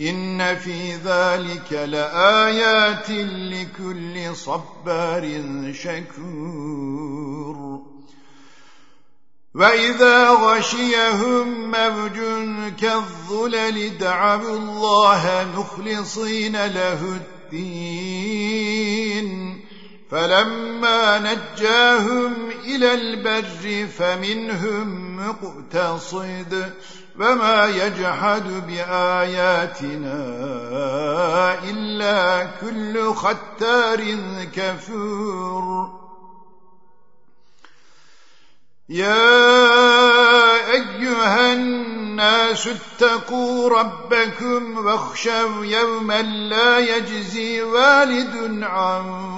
إن في ذلك لآيات لكل صبار شكور وإذا غشيهم موج كالظلل دعوا الله مخلصين له الدين فلما نجاهم إلى البر فمنهم مقتصد وما يجحد بآياتنا إلا كل ختار كفور. يا أيها الناس اتقوا ربكم واخشوا يوما لا يجزي والد عن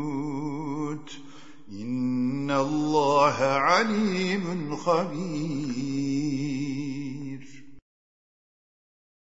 الله عليم خبير